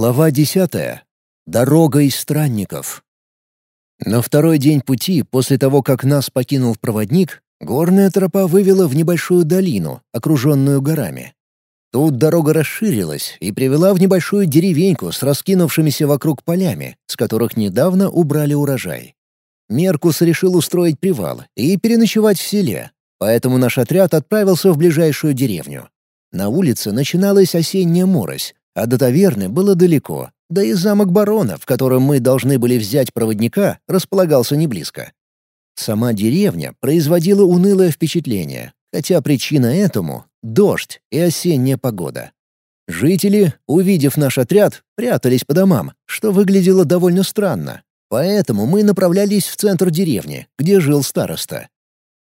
Глава десятая. Дорога из странников. На второй день пути, после того, как нас покинул проводник, горная тропа вывела в небольшую долину, окруженную горами. Тут дорога расширилась и привела в небольшую деревеньку с раскинувшимися вокруг полями, с которых недавно убрали урожай. Меркус решил устроить привал и переночевать в селе, поэтому наш отряд отправился в ближайшую деревню. На улице начиналась осенняя морось, а до таверны было далеко, да и замок барона, в котором мы должны были взять проводника, располагался не близко. Сама деревня производила унылое впечатление, хотя причина этому — дождь и осенняя погода. Жители, увидев наш отряд, прятались по домам, что выглядело довольно странно. Поэтому мы направлялись в центр деревни, где жил староста.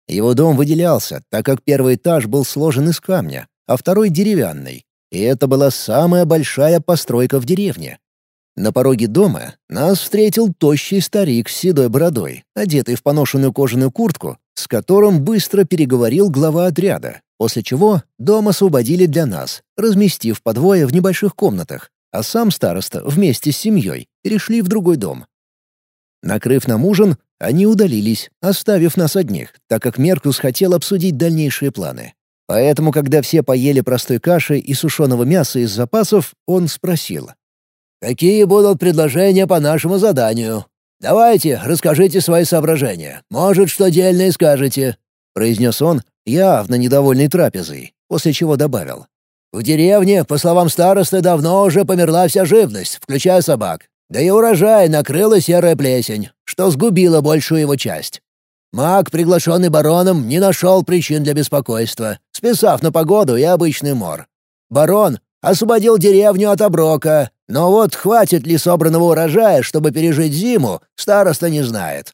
Его дом выделялся, так как первый этаж был сложен из камня, а второй — деревянный, и это была самая большая постройка в деревне. На пороге дома нас встретил тощий старик с седой бородой, одетый в поношенную кожаную куртку, с которым быстро переговорил глава отряда, после чего дом освободили для нас, разместив по двое в небольших комнатах, а сам староста вместе с семьей перешли в другой дом. Накрыв нам ужин, они удалились, оставив нас одних, так как Меркус хотел обсудить дальнейшие планы. Поэтому, когда все поели простой каши и сушеного мяса из запасов, он спросил. «Какие будут предложения по нашему заданию? Давайте, расскажите свои соображения. Может, что дельное скажете», — произнес он, явно недовольный трапезой, после чего добавил. «В деревне, по словам старосты, давно уже померла вся живность, включая собак. Да и урожай накрыла серая плесень, что сгубила большую его часть. Маг, приглашенный бароном, не нашел причин для беспокойства, списав на погоду и обычный мор. Барон освободил деревню от оброка, но вот хватит ли собранного урожая, чтобы пережить зиму, староста не знает.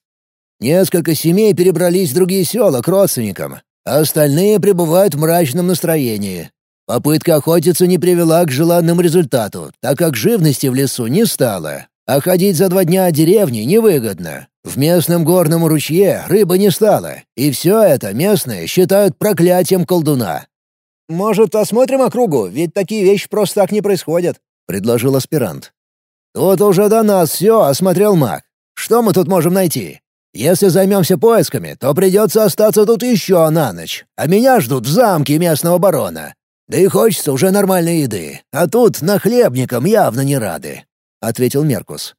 Несколько семей перебрались в другие села к родственникам, а остальные пребывают в мрачном настроении. Попытка охотиться не привела к желанному результату, так как живности в лесу не стало, а ходить за два дня от деревни невыгодно. В местном горном ручье рыбы не стало, и все это местные считают проклятием колдуна. «Может, осмотрим округу, ведь такие вещи просто так не происходят», — предложил аспирант. «Тут уже до нас все осмотрел маг. Что мы тут можем найти? Если займемся поисками, то придется остаться тут еще на ночь, а меня ждут в замке местного барона. Да и хочется уже нормальной еды, а тут нахлебникам явно не рады. — ответил Меркус.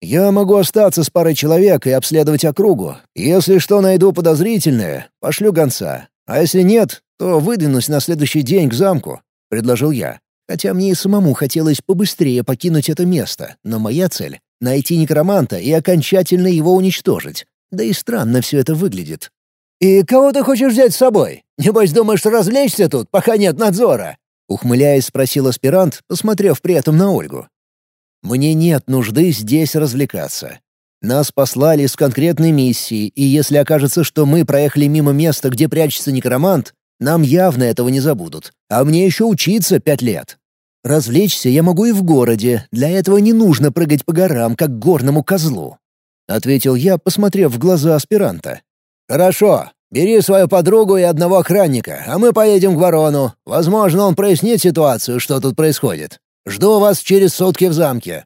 «Я могу остаться с парой человек и обследовать округу. Если что найду подозрительное, пошлю гонца. А если нет, то выдвинусь на следующий день к замку», — предложил я. Хотя мне и самому хотелось побыстрее покинуть это место, но моя цель — найти некроманта и окончательно его уничтожить. Да и странно все это выглядит. «И кого ты хочешь взять с собой? Небось, думаешь развлечься тут, пока нет надзора?» Ухмыляясь, спросил аспирант, посмотрев при этом на Ольгу. Мне нет нужды здесь развлекаться. Нас послали с конкретной миссией, и если окажется, что мы проехали мимо места, где прячется некромант, нам явно этого не забудут. А мне еще учиться пять лет. Развлечься я могу и в городе, для этого не нужно прыгать по горам, как горному козлу», — ответил я, посмотрев в глаза аспиранта. «Хорошо, бери свою подругу и одного охранника, а мы поедем к ворону. Возможно, он прояснит ситуацию, что тут происходит. Жду вас через сутки в замке».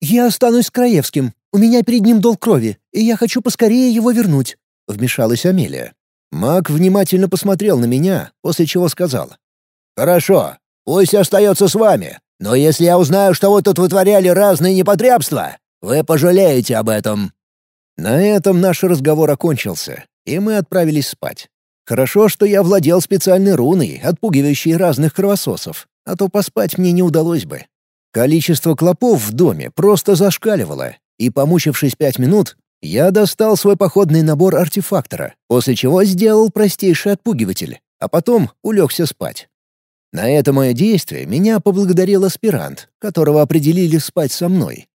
«Я останусь с Краевским. У меня перед ним долг крови, и я хочу поскорее его вернуть», — вмешалась Амелия. Маг внимательно посмотрел на меня, после чего сказал. «Хорошо, пусть остается с вами, но если я узнаю, что вы тут вытворяли разные непотребства, вы пожалеете об этом». На этом наш разговор окончился, и мы отправились спать. Хорошо, что я владел специальной руной, отпугивающей разных кровососов а то поспать мне не удалось бы. Количество клопов в доме просто зашкаливало, и, помучившись пять минут, я достал свой походный набор артефактора, после чего сделал простейший отпугиватель, а потом улегся спать. На это мое действие меня поблагодарил аспирант, которого определили спать со мной.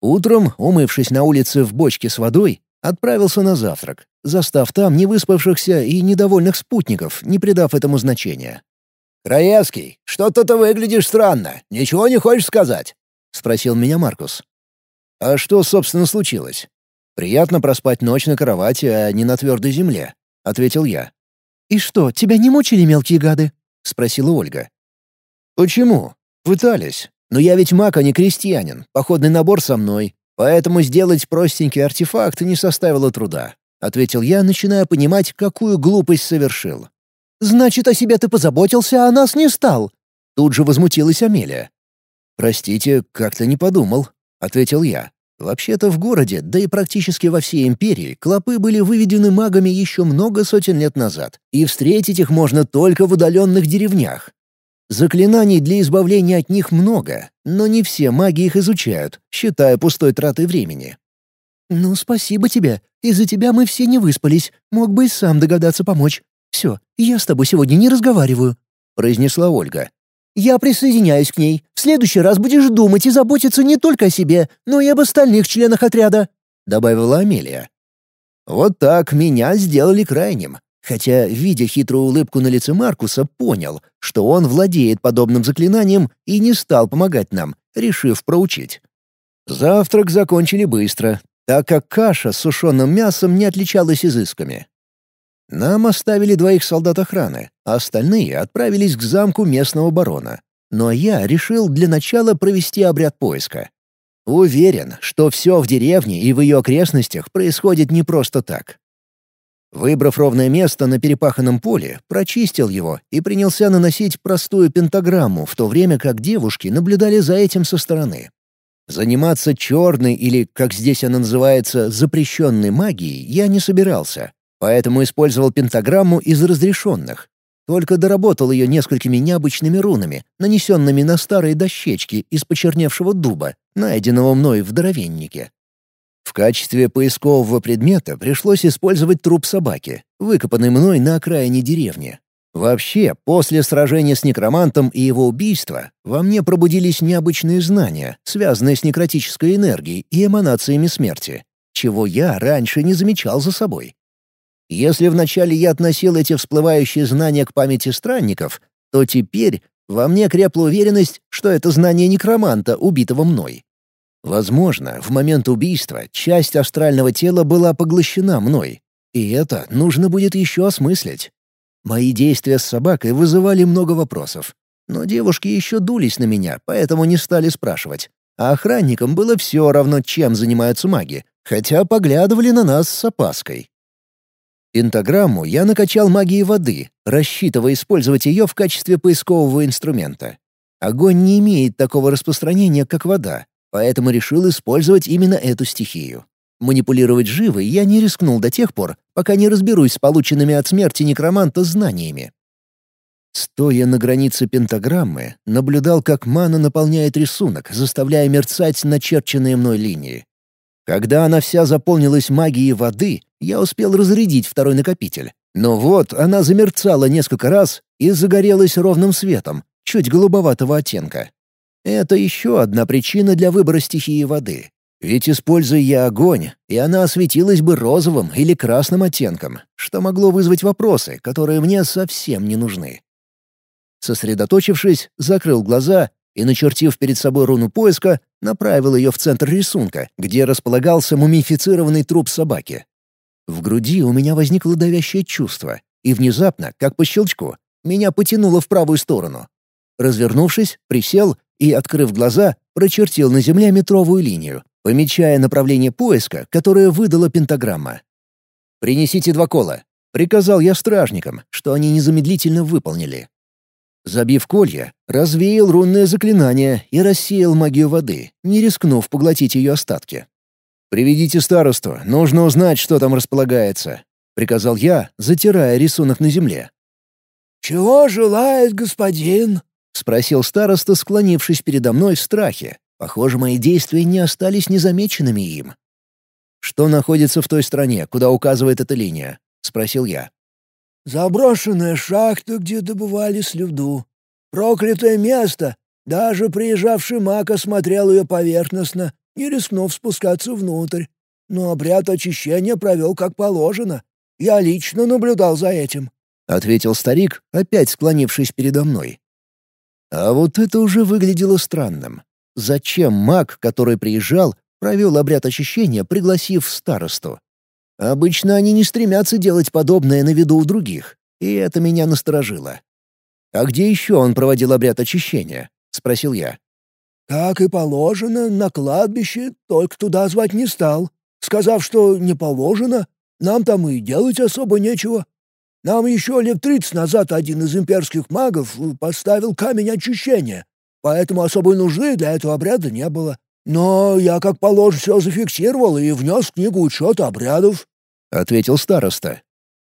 Утром, умывшись на улице в бочке с водой, отправился на завтрак, застав там невыспавшихся и недовольных спутников, не придав этому значения. «Краевский, что-то ты выглядишь странно. Ничего не хочешь сказать?» — спросил меня Маркус. «А что, собственно, случилось? Приятно проспать ночь на кровати, а не на твердой земле», — ответил я. «И что, тебя не мучили мелкие гады?» — спросила Ольга. «Почему? Пытались. Но я ведь маг, а не крестьянин, походный набор со мной, поэтому сделать простенький артефакт не составило труда», — ответил я, начиная понимать, какую глупость совершил. «Значит, о себе ты позаботился, а нас не стал?» Тут же возмутилась Амелия. «Простите, как-то не подумал», — ответил я. Вообще-то в городе, да и практически во всей империи, клопы были выведены магами еще много сотен лет назад, и встретить их можно только в удаленных деревнях. Заклинаний для избавления от них много, но не все маги их изучают, считая пустой тратой времени. «Ну, спасибо тебе. Из-за тебя мы все не выспались. Мог бы и сам догадаться помочь. Все, я с тобой сегодня не разговариваю», — произнесла Ольга. Я присоединяюсь к ней. В следующий раз будешь думать и заботиться не только о себе, но и об остальных членах отряда», — добавила Амелия. Вот так меня сделали крайним. Хотя, видя хитрую улыбку на лице Маркуса, понял, что он владеет подобным заклинанием и не стал помогать нам, решив проучить. Завтрак закончили быстро, так как каша с сушеным мясом не отличалась изысками. Нам оставили двоих солдат охраны, а остальные отправились к замку местного барона. Но я решил для начала провести обряд поиска. Уверен, что все в деревне и в ее окрестностях происходит не просто так. Выбрав ровное место на перепаханном поле, прочистил его и принялся наносить простую пентаграмму, в то время как девушки наблюдали за этим со стороны. Заниматься черной или, как здесь она называется, запрещенной магией я не собирался, Поэтому использовал пентаграмму из разрешенных. Только доработал ее несколькими необычными рунами, нанесенными на старые дощечки из почерневшего дуба, найденного мной в дровеннике. В качестве поискового предмета пришлось использовать труп собаки, выкопанный мной на окраине деревни. Вообще, после сражения с некромантом и его убийства, во мне пробудились необычные знания, связанные с некротической энергией и эманациями смерти, чего я раньше не замечал за собой. Если вначале я относил эти всплывающие знания к памяти странников, то теперь во мне крепла уверенность, что это знание некроманта, убитого мной. Возможно, в момент убийства часть астрального тела была поглощена мной, и это нужно будет еще осмыслить. Мои действия с собакой вызывали много вопросов. Но девушки еще дулись на меня, поэтому не стали спрашивать. А охранникам было все равно, чем занимаются маги, хотя поглядывали на нас с опаской. Пентаграмму я накачал магией воды, рассчитывая использовать ее в качестве поискового инструмента. Огонь не имеет такого распространения, как вода, поэтому решил использовать именно эту стихию. Манипулировать живой я не рискнул до тех пор, пока не разберусь с полученными от смерти некроманта знаниями. Стоя на границе пентаграммы, наблюдал, как мана наполняет рисунок, заставляя мерцать начерченные мной линии. Когда она вся заполнилась магией воды, я успел разрядить второй накопитель. Но вот она замерцала несколько раз и загорелась ровным светом, чуть голубоватого оттенка. Это еще одна причина для выбора стихии воды. Ведь используя я огонь, и она осветилась бы розовым или красным оттенком, что могло вызвать вопросы, которые мне совсем не нужны. Сосредоточившись, закрыл глаза и, начертив перед собой руну поиска, направил ее в центр рисунка, где располагался мумифицированный труп собаки. В груди у меня возникло давящее чувство, и внезапно, как по щелчку, меня потянуло в правую сторону. Развернувшись, присел и, открыв глаза, прочертил на земле метровую линию, помечая направление поиска, которое выдала пентаграмма. «Принесите два кола», — приказал я стражникам, что они незамедлительно выполнили. Забив колья, развеял рунное заклинание и рассеял магию воды, не рискнув поглотить ее остатки. «Приведите старосту, нужно узнать, что там располагается», — приказал я, затирая рисунок на земле. «Чего желает господин?» — спросил староста, склонившись передо мной в страхе. Похоже, мои действия не остались незамеченными им. «Что находится в той стране, куда указывает эта линия?» — спросил я. Заброшенная шахта, где добывали слюду. Проклятое место. Даже приезжавший маг осмотрел ее поверхностно, не рискнув спускаться внутрь. Но обряд очищения провел как положено. Я лично наблюдал за этим», — ответил старик, опять склонившись передо мной. А вот это уже выглядело странным. Зачем маг, который приезжал, провел обряд очищения, пригласив старосту? Обычно они не стремятся делать подобное на виду у других, и это меня насторожило. «А где еще он проводил обряд очищения?» — спросил я. Как и положено, на кладбище только туда звать не стал, сказав, что не положено, нам там и делать особо нечего. Нам еще лет тридцать назад один из имперских магов поставил камень очищения, поэтому особой нужды для этого обряда не было. Но я, как положено, все зафиксировал и внес в книгу учета обрядов», — ответил староста.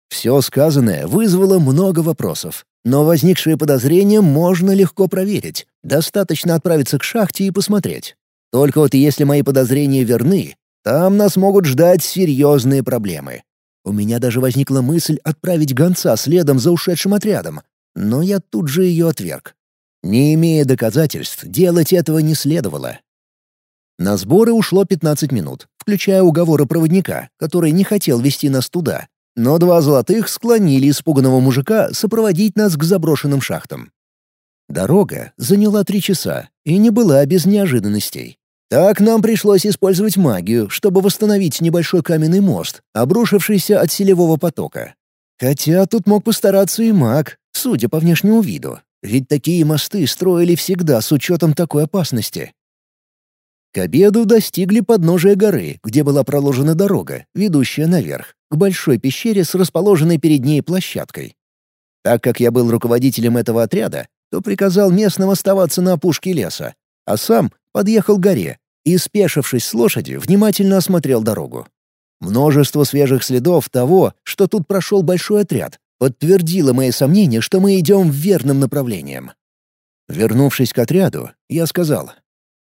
Все сказанное вызвало много вопросов, но возникшие подозрения можно легко проверить. Достаточно отправиться к шахте и посмотреть. Только вот если мои подозрения верны, там нас могут ждать серьезные проблемы. У меня даже возникла мысль отправить гонца следом за ушедшим отрядом, но я тут же ее отверг. Не имея доказательств, делать этого не следовало. На сборы ушло 15 минут, включая уговоры проводника, который не хотел вести нас туда. Но два золотых склонили испуганного мужика сопроводить нас к заброшенным шахтам. Дорога заняла три часа и не была без неожиданностей. Так нам пришлось использовать магию, чтобы восстановить небольшой каменный мост, обрушившийся от селевого потока. Хотя тут мог постараться и маг, судя по внешнему виду. Ведь такие мосты строили всегда с учетом такой опасности. К обеду достигли подножия горы, где была проложена дорога, ведущая наверх, к большой пещере с расположенной перед ней площадкой. Так как я был руководителем этого отряда, то приказал местным оставаться на опушке леса, а сам подъехал к горе и, спешившись с лошади, внимательно осмотрел дорогу. Множество свежих следов того, что тут прошел большой отряд, подтвердило мои сомнения, что мы идем в верном направлении. Вернувшись к отряду, я сказал,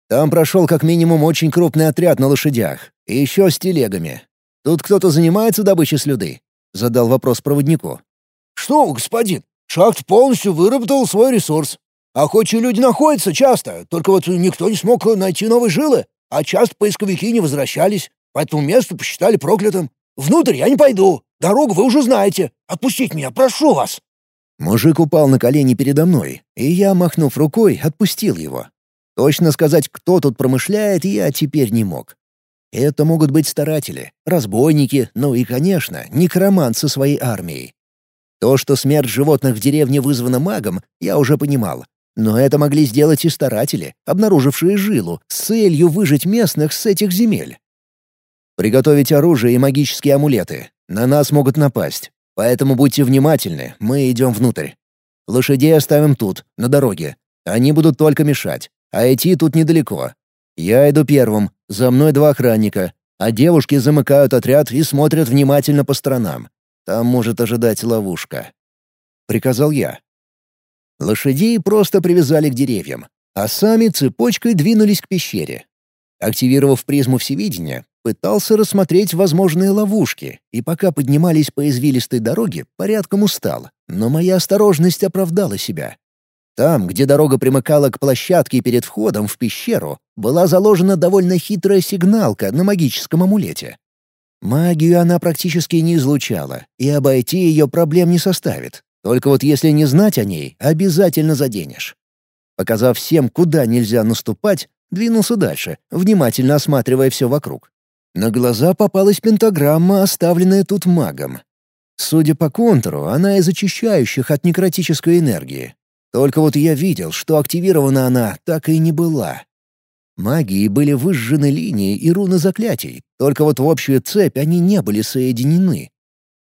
там прошел как минимум очень крупный отряд на лошадях, и еще с телегами. Тут кто-то занимается добычей слюды?» — задал вопрос проводнику. «Что, господин, шахт полностью выработал свой ресурс. Охочие люди находятся часто, только вот никто не смог найти новые жилы, а часто поисковики не возвращались, поэтому место посчитали проклятым. Внутрь я не пойду, дорогу вы уже знаете. Отпустите меня, прошу вас!» Мужик упал на колени передо мной, и я, махнув рукой, отпустил его. Точно сказать, кто тут промышляет, я теперь не мог. Это могут быть старатели, разбойники, ну и, конечно, некромант со своей армией. То, что смерть животных в деревне вызвана магом, я уже понимал. Но это могли сделать и старатели, обнаружившие жилу, с целью выжить местных с этих земель. Приготовить оружие и магические амулеты. На нас могут напасть. Поэтому будьте внимательны, мы идем внутрь. Лошадей оставим тут, на дороге. Они будут только мешать. А идти тут недалеко. Я иду первым, за мной два охранника, а девушки замыкают отряд и смотрят внимательно по сторонам. Там может ожидать ловушка. Приказал я. Лошадей просто привязали к деревьям, а сами цепочкой двинулись к пещере. Активировав призму всевидения, пытался рассмотреть возможные ловушки, и пока поднимались по извилистой дороге, порядком устал, но моя осторожность оправдала себя. Там, где дорога примыкала к площадке перед входом в пещеру, была заложена довольно хитрая сигналка на магическом амулете. Магию она практически не излучала, и обойти ее проблем не составит. Только вот если не знать о ней, обязательно заденешь. Показав всем, куда нельзя наступать, двинулся дальше, внимательно осматривая все вокруг. На глаза попалась пентаграмма, оставленная тут магом. Судя по контуру, она из очищающих от некротической энергии, только вот я видел, что активирована она так и не была. Магии были выжжены линии и руны заклятий, только вот в общую цепь они не были соединены.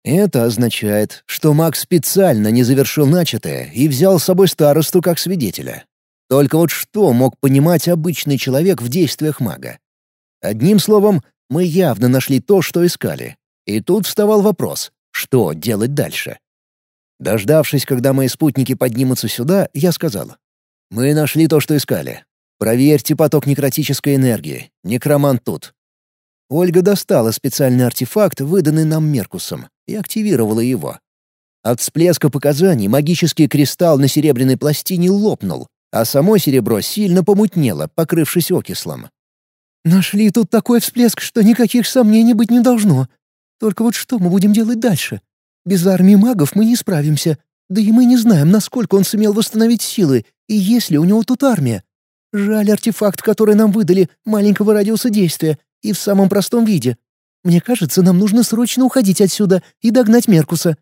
Это означает, что маг специально не завершил начатое и взял с собой старосту как свидетеля. Только вот что мог понимать обычный человек в действиях мага? Одним словом, мы явно нашли то, что искали. И тут вставал вопрос, что делать дальше? Дождавшись, когда мои спутники поднимутся сюда, я сказал. «Мы нашли то, что искали. Проверьте поток некротической энергии. Некромант тут». Ольга достала специальный артефакт, выданный нам Меркусом, и активировала его. От всплеска показаний магический кристалл на серебряной пластине лопнул, а само серебро сильно помутнело, покрывшись окислом. «Нашли тут такой всплеск, что никаких сомнений быть не должно. Только вот что мы будем делать дальше?» Без армии магов мы не справимся. Да и мы не знаем, насколько он сумел восстановить силы, и есть ли у него тут армия. Жаль артефакт, который нам выдали, маленького радиуса действия, и в самом простом виде. Мне кажется, нам нужно срочно уходить отсюда и догнать Меркуса.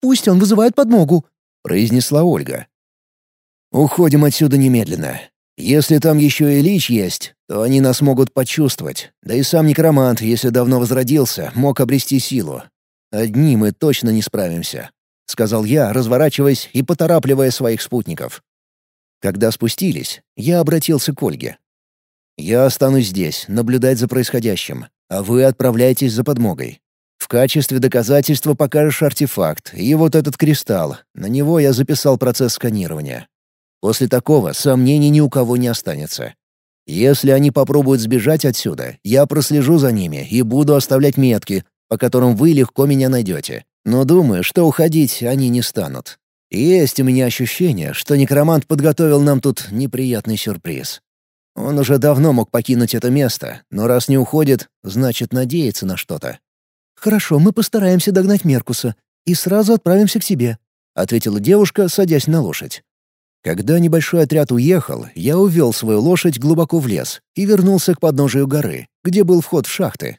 Пусть он вызывает подмогу», — произнесла Ольга. «Уходим отсюда немедленно. Если там еще и лич есть, то они нас могут почувствовать. Да и сам некромант, если давно возродился, мог обрести силу. Одни мы точно не справимся», — сказал я, разворачиваясь и поторапливая своих спутников. Когда спустились, я обратился к Ольге. «Я останусь здесь, наблюдать за происходящим, а вы отправляйтесь за подмогой. В качестве доказательства покажешь артефакт и вот этот кристалл. На него я записал процесс сканирования. После такого сомнений ни у кого не останется. Если они попробуют сбежать отсюда, я прослежу за ними и буду оставлять метки, по которым вы легко меня найдете. Но думаю, что уходить они не станут. Есть у меня ощущение, что некромант подготовил нам тут неприятный сюрприз. Он уже давно мог покинуть это место, но раз не уходит, значит надеется на что-то. «Хорошо, мы постараемся догнать Меркуса и сразу отправимся к себе», — ответила девушка, садясь на лошадь. Когда небольшой отряд уехал, я увел свою лошадь глубоко в лес и вернулся к подножию горы, где был вход в шахты.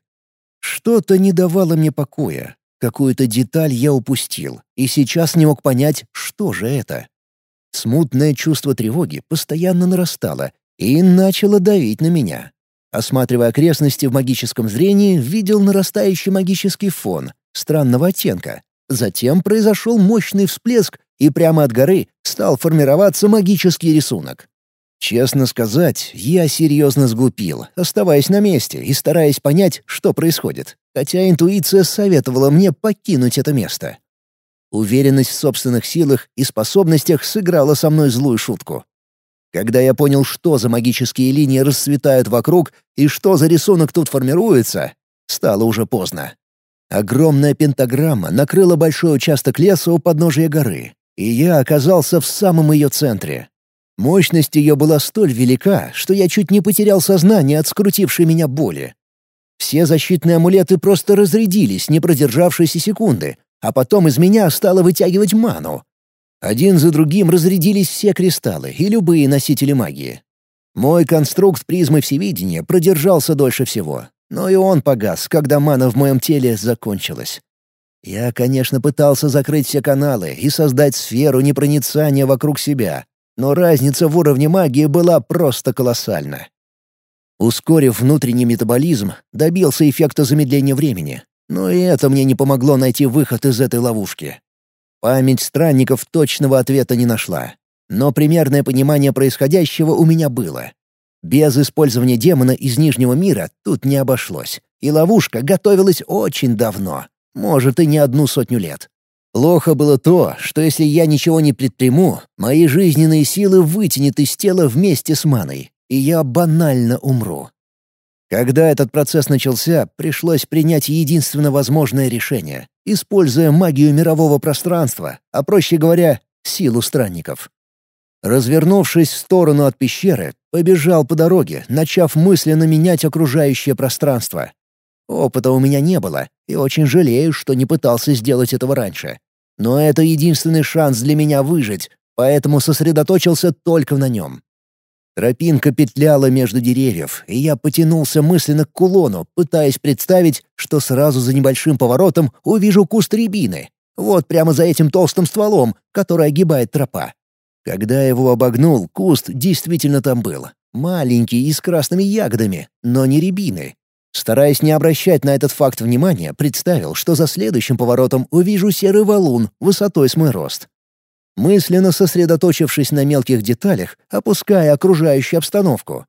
Что-то не давало мне покоя. Какую-то деталь я упустил, и сейчас не мог понять, что же это. Смутное чувство тревоги постоянно нарастало и начало давить на меня. Осматривая окрестности в магическом зрении, видел нарастающий магический фон странного оттенка. Затем произошел мощный всплеск, и прямо от горы стал формироваться магический рисунок. Честно сказать, я серьезно сглупил, оставаясь на месте и стараясь понять, что происходит, хотя интуиция советовала мне покинуть это место. Уверенность в собственных силах и способностях сыграла со мной злую шутку. Когда я понял, что за магические линии расцветают вокруг и что за рисунок тут формируется, стало уже поздно. Огромная пентаграмма накрыла большой участок леса у подножия горы, и я оказался в самом ее центре. Мощность ее была столь велика, что я чуть не потерял сознание от скрутившей меня боли. Все защитные амулеты просто разрядились, не продержавшись и секунды, а потом из меня стало вытягивать ману. Один за другим разрядились все кристаллы и любые носители магии. Мой конструкт призмы всевидения продержался дольше всего, но и он погас, когда мана в моем теле закончилась. Я, конечно, пытался закрыть все каналы и создать сферу непроницания вокруг себя, но разница в уровне магии была просто колоссальна. Ускорив внутренний метаболизм, добился эффекта замедления времени, но и это мне не помогло найти выход из этой ловушки. Память странников точного ответа не нашла, но примерное понимание происходящего у меня было. Без использования демона из Нижнего мира тут не обошлось, и ловушка готовилась очень давно, может и не одну сотню лет. Плохо было то, что если я ничего не предприму, мои жизненные силы вытянет из тела вместе с маной, и я банально умру. Когда этот процесс начался, пришлось принять единственно возможное решение, используя магию мирового пространства, а проще говоря, силу странников. Развернувшись в сторону от пещеры, побежал по дороге, начав мысленно менять окружающее пространство. Опыта у меня не было, и очень жалею, что не пытался сделать этого раньше. Но это единственный шанс для меня выжить, поэтому сосредоточился только на нем. Тропинка петляла между деревьев, и я потянулся мысленно к кулону, пытаясь представить, что сразу за небольшим поворотом увижу куст рябины. Вот прямо за этим толстым стволом, который огибает тропа. Когда его обогнул, куст действительно там был. Маленький и с красными ягодами, но не рябины. Стараясь не обращать на этот факт внимания, представил, что за следующим поворотом увижу серый валун высотой с мой рост. Мысленно сосредоточившись на мелких деталях, опуская окружающую обстановку.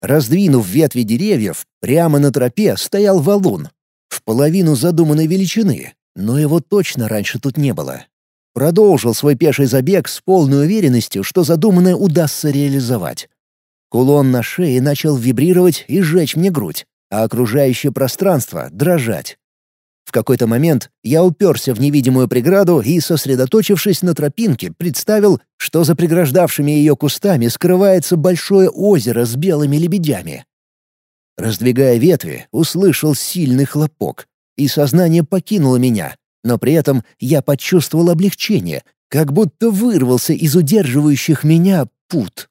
Раздвинув ветви деревьев, прямо на тропе стоял валун. В половину задуманной величины, но его точно раньше тут не было. Продолжил свой пеший забег с полной уверенностью, что задуманное удастся реализовать. Кулон на шее начал вибрировать и сжечь мне грудь а окружающее пространство — дрожать. В какой-то момент я уперся в невидимую преграду и, сосредоточившись на тропинке, представил, что за преграждавшими ее кустами скрывается большое озеро с белыми лебедями. Раздвигая ветви, услышал сильный хлопок, и сознание покинуло меня, но при этом я почувствовал облегчение, как будто вырвался из удерживающих меня пут.